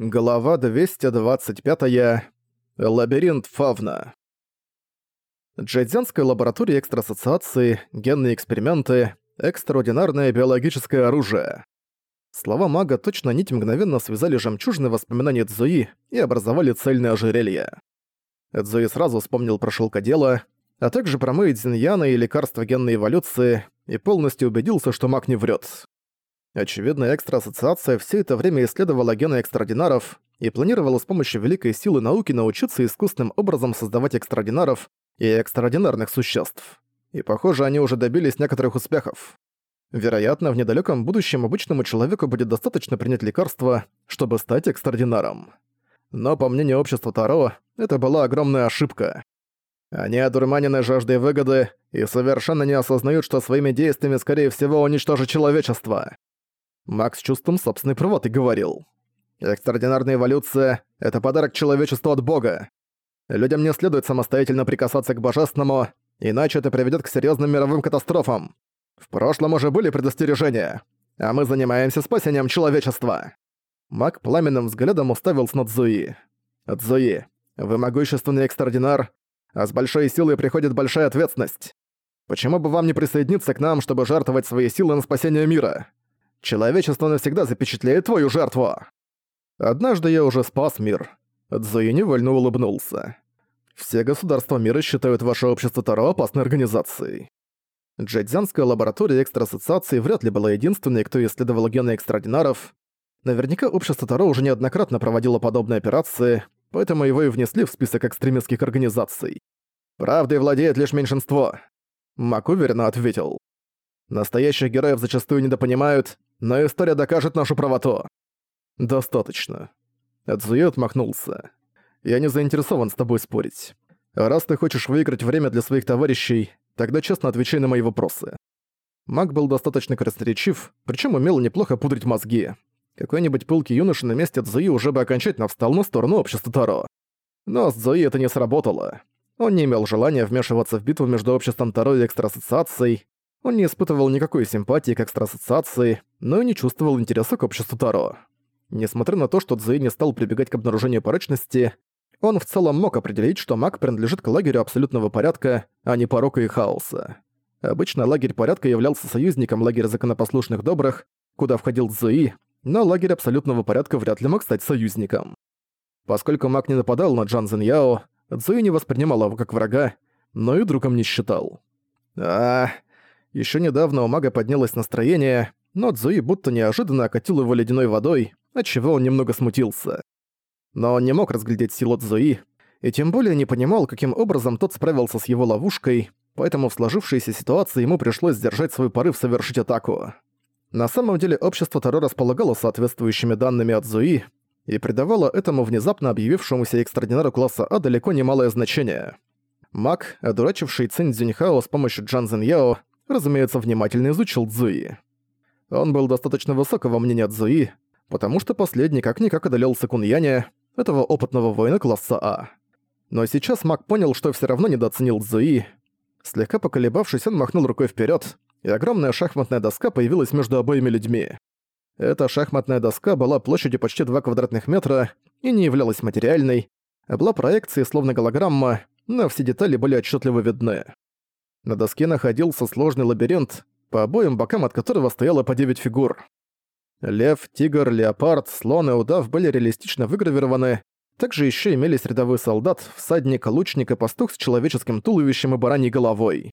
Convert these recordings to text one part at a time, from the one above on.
Глава 225. Лабиринт Фавна. Джейдзянская лаборатория экстрасоциации, генные эксперименты, экстраординарное биологическое оружие. Слова мага точно нить мгновенно связали жемчужные воспоминания Цзуи и образовали цельное ожерелье. Цзуи сразу вспомнил про шелкодело, а также про Мэйдзиньяна и лекарства генной эволюции и полностью убедился, что маг не врет. Очевидно, экстраассоциация все это время исследовала гены экстраординаров и планировала с помощью великой силы науки научиться искусственным образом создавать экстраординаров и экстраординарных существ. И похоже, они уже добились некоторых успехов. Вероятно, в недалеком будущем обычному человеку будет достаточно принять лекарство, чтобы стать экстраординаром. Но, по мнению общества Таро, это была огромная ошибка. Они одурманены жаждой выгоды и совершенно не осознают, что своими действиями, скорее всего, уничтожат человечество. Макс с чувством собственной правоты говорил. «Экстраординарная эволюция — это подарок человечеству от Бога. Людям не следует самостоятельно прикасаться к божественному, иначе это приведет к серьезным мировым катастрофам. В прошлом уже были предостережения, а мы занимаемся спасением человечества». Маг пламенным взглядом уставился на Цзуи. «Цзуи, вы могущественный экстраординар, а с большой силой приходит большая ответственность. Почему бы вам не присоединиться к нам, чтобы жертвовать свои силы на спасение мира? Человечество навсегда запечатлеет твою жертву. Однажды я уже спас мир. Цзуи невольно улыбнулся. Все государства мира считают ваше общество Таро опасной организацией. Джэдзянская лаборатория экстраассоциации вряд ли была единственной, кто исследовал гены экстраординаров. Наверняка общество Таро уже неоднократно проводило подобные операции, поэтому его и внесли в список экстремистских организаций. «Правдой владеет лишь меньшинство», — Мак уверенно ответил. «Настоящих героев зачастую недопонимают, но история докажет нашу правоту». «Достаточно». Эдзуэ отмахнулся. «Я не заинтересован с тобой спорить. Раз ты хочешь выиграть время для своих товарищей, тогда честно отвечай на мои вопросы». Маг был достаточно красноречив, причем умел неплохо пудрить мозги. Какой-нибудь пылкий юноша на месте Цзуи уже бы окончательно встал на сторону общества Таро. Но с Цзуи это не сработало. Он не имел желания вмешиваться в битву между обществом Таро и экстраассоциацией, он не испытывал никакой симпатии к экстрасоциации, но и не чувствовал интереса к обществу Таро. Несмотря на то, что Цзуи не стал прибегать к обнаружению порочности, он в целом мог определить, что маг принадлежит к лагерю абсолютного порядка, а не порока и хаоса. Обычно лагерь порядка являлся союзником лагеря законопослушных добрых, куда входил Цзуи, но лагерь абсолютного порядка вряд ли мог стать союзником. Поскольку маг не нападал на Джан Зен Яо, Цзуи не воспринимал его как врага, но и другом не считал. А, еще недавно у мага поднялось настроение, но Цзуи будто неожиданно окатил его ледяной водой, отчего он немного смутился. Но он не мог разглядеть силу Цзуи, и тем более не понимал, каким образом тот справился с его ловушкой, поэтому в сложившейся ситуации ему пришлось сдержать свой порыв совершить атаку. На самом деле общество Таро располагало соответствующими данными от Зуи и придавало этому внезапно объявившемуся экстраординару класса А далеко немалое значение. Маг, одурачивший Цинь Цзюньхао с помощью Джан Зин Яо, разумеется, внимательно изучил Цзуи. Он был достаточно высокого мнения Цзуи, потому что последний как-никак одолел Сакуньяня, этого опытного воина класса А. Но сейчас маг понял, что все равно недооценил Цзуи. Слегка поколебавшись, он махнул рукой вперед, и огромная шахматная доска появилась между обоими людьми. Эта шахматная доска была площадью почти 2 квадратных метра и не являлась материальной, а была проекцией словно голограмма, но все детали были отчетливо видны. На доске находился сложный лабиринт, по обоим бокам от которого стояло по девять фигур. Лев, тигр, леопард, слон и удав были реалистично выгравированы, также еще имелись рядовой солдат, всадник, лучник и пастух с человеческим туловищем и бараньей головой.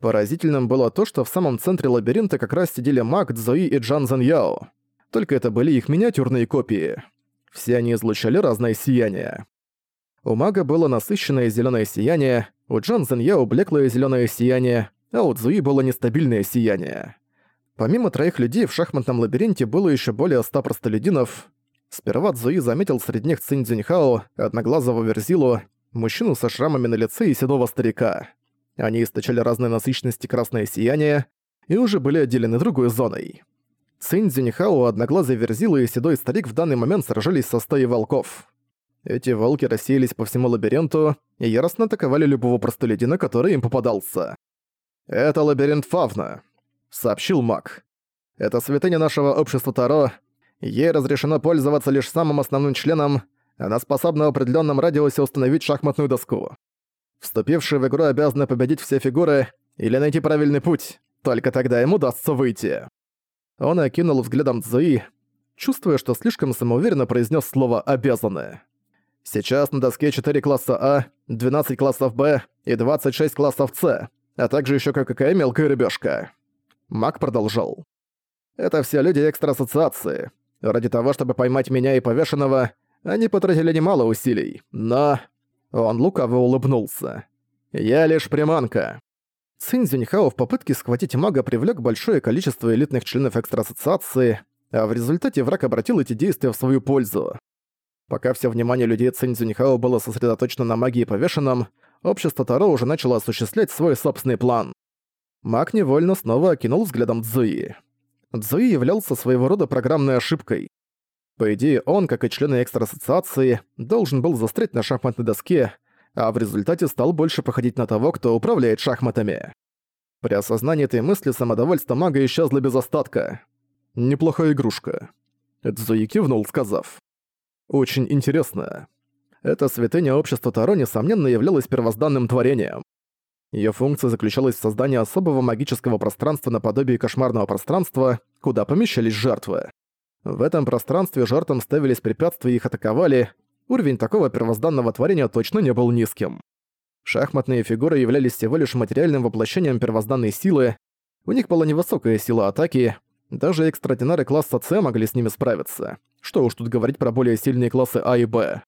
Поразительным было то, что в самом центре лабиринта как раз сидели маг, Цзуи и Джан Зен Яо. Только это были их миниатюрные копии. Все они излучали разное сияние. У мага было насыщенное зеленое сияние, у Джан Зеньяо блеклое зеленое сияние, а у Цзуи было нестабильное сияние. Помимо троих людей в шахматном лабиринте было еще более ста простолюдинов. Сперва Цзуи заметил среди них Цинь Цзиньхао, одноглазого Верзилу, мужчину со шрамами на лице и седого старика. Они источали разной насыщенности красное сияние и уже были отделены другой зоной. Цинь Цзиньхао, одноглазый Верзила и седой старик в данный момент сражались со стаей волков. Эти волки рассеялись по всему лабиринту и яростно атаковали любого простолюдина, который им попадался. «Это лабиринт Фавна», — сообщил маг. «Это святыня нашего общества Таро, Ей разрешено пользоваться лишь самым основным членом, она способна в определенном радиусе установить шахматную доску. Вступившие в игру обязаны победить все фигуры или найти правильный путь, только тогда ему удастся выйти. Он окинул взглядом Цзуи, чувствуя, что слишком самоуверенно произнес слово «обязаны». Сейчас на доске 4 класса А, 12 классов Б и 26 классов С, а также еще кое-какая мелкая рыбешка. Мак продолжал. Это все люди экстра-ассоциации. Ради того, чтобы поймать меня и повешенного, они потратили немало усилий, но... Он лукаво улыбнулся. «Я лишь приманка». Цинь Зюньхао в попытке схватить мага привлек большое количество элитных членов экстра-ассоциации, а в результате враг обратил эти действия в свою пользу. Пока все внимание людей Цинь Зюньхао было сосредоточено на магии повешенном, общество Таро уже начало осуществлять свой собственный план. Маг невольно снова окинул взглядом Цзуи. Цзуи являлся своего рода программной ошибкой. По идее, он, как и члены экстра-ассоциации, должен был застрять на шахматной доске, а в результате стал больше походить на того, кто управляет шахматами. При осознании этой мысли самодовольство мага исчезло без остатка. «Неплохая игрушка», — Цзуи кивнул, сказав. «Очень интересно. Эта святыня общества Таро, несомненно, являлась первозданным творением. Её функция заключалась в создании особого магического пространства наподобие кошмарного пространства, куда помещались жертвы. В этом пространстве жертвам ставились препятствия и их атаковали. Уровень такого первозданного творения точно не был низким. Шахматные фигуры являлись всего лишь материальным воплощением первозданной силы. У них была невысокая сила атаки. Даже экстрадинары класса С могли с ними справиться. Что уж тут говорить про более сильные классы А и Б.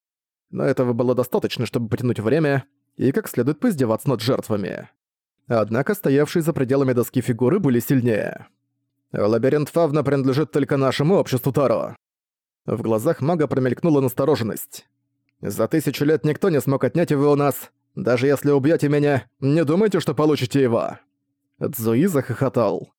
Но этого было достаточно, чтобы потянуть время и как следует поиздеваться над жертвами. Однако стоявшие за пределами доски фигуры были сильнее. Лабиринт Фавна принадлежит только нашему обществу Таро. В глазах мага промелькнула настороженность. За тысячу лет никто не смог отнять его у нас. Даже если убьете меня, не думайте, что получите его. Цзуи захохотал.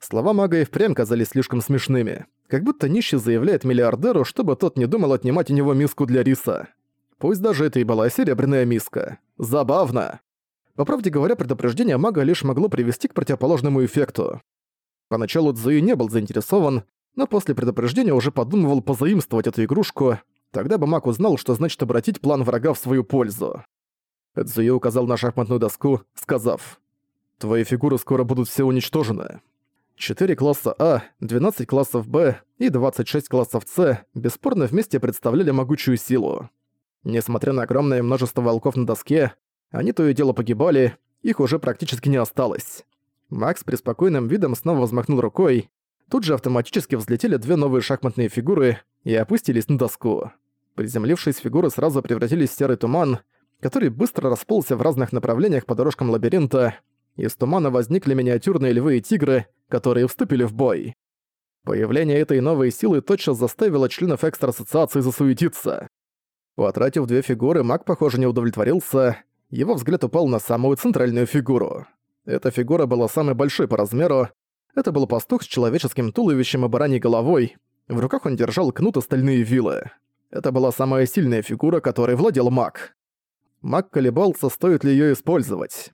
Слова мага и впрямь казались слишком смешными. Как будто нищий заявляет миллиардеру, чтобы тот не думал отнимать у него миску для риса. Пусть даже это и была серебряная миска. Забавно. По правде говоря, предупреждение мага лишь могло привести к противоположному эффекту. Поначалу Цзуи не был заинтересован, но после предупреждения уже подумывал позаимствовать эту игрушку, тогда бы маг узнал, что значит обратить план врага в свою пользу. Цзуи указал на шахматную доску, сказав, «Твои фигуры скоро будут все уничтожены». Четыре класса А, 12 классов Б и 26 классов С бесспорно вместе представляли могучую силу. Несмотря на огромное множество волков на доске, они то и дело погибали, их уже практически не осталось. Макс при спокойным видом снова взмахнул рукой. Тут же автоматически взлетели две новые шахматные фигуры и опустились на доску. Приземлившись, фигуры сразу превратились в серый туман, который быстро расползся в разных направлениях по дорожкам лабиринта. Из тумана возникли миниатюрные львы и тигры, которые вступили в бой. Появление этой новой силы тотчас заставило членов экстра-ассоциации засуетиться. Потратив две фигуры, маг, похоже, не удовлетворился. Его взгляд упал на самую центральную фигуру. Эта фигура была самой большой по размеру. Это был пастух с человеческим туловищем и бараньей головой. В руках он держал кнут и стальные вилы. Это была самая сильная фигура, которой владел маг. Маг колебался, стоит ли её использовать.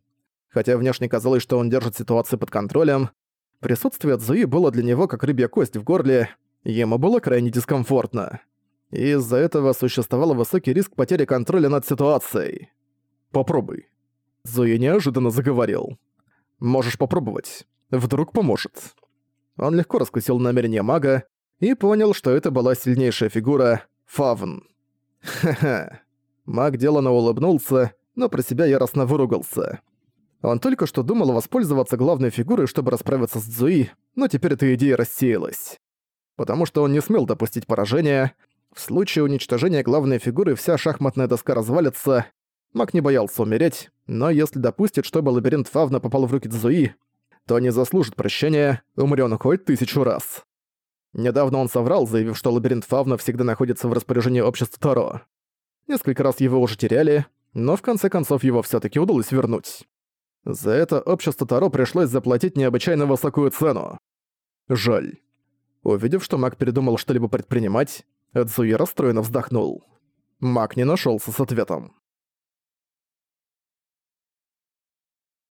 Хотя внешне казалось, что он держит ситуацию под контролем, присутствие Цзуи было для него как рыбья кость в горле, ему было крайне дискомфортно. Из-за этого существовал высокий риск потери контроля над ситуацией. «Попробуй». Цзуи неожиданно заговорил. Можешь попробовать. Вдруг поможет». Он легко раскусил намерение мага и понял, что это была сильнейшая фигура — Фавн. Ха-ха. Маг делано улыбнулся, но про себя яростно выругался. Он только что думал воспользоваться главной фигурой, чтобы расправиться с Цзуи, но теперь эта идея рассеялась. Потому что он не смел допустить поражения. В случае уничтожения главной фигуры вся шахматная доска развалится, Маг не боялся умереть, но если допустит, чтобы лабиринт Фавна попал в руки Цзуи, то не заслужит прощения, умрёт он хоть тысячу раз. Недавно он соврал, заявив, что лабиринт Фавна всегда находится в распоряжении общества Таро. Несколько раз его уже теряли, но в конце концов его всё таки удалось вернуть. За это общество Таро пришлось заплатить необычайно высокую цену. Жаль. Увидев, что маг передумал что-либо предпринимать, Цзуи расстроенно вздохнул. Маг не нашёлся с ответом.